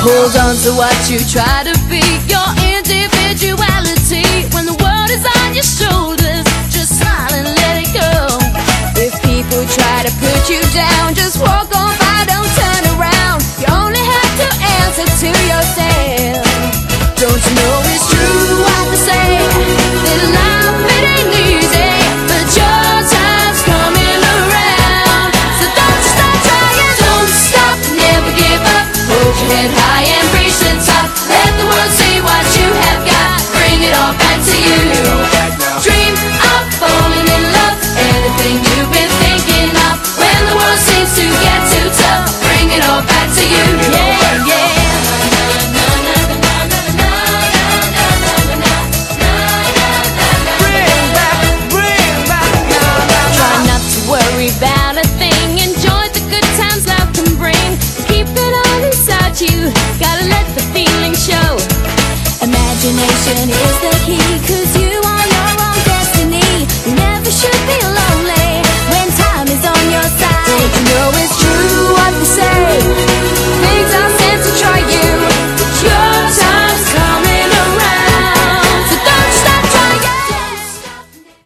Hold on to what you try to be, your individuality. When the world is on your shoulders, just smile and let it go. If people try to put you down, stand high and preach. Let the world see what you have got. Bring it all back to you. Dream of falling in love. Anything you've been thinking of. When the world seems to get too tough, bring it all back to you. Determination is the key, cause you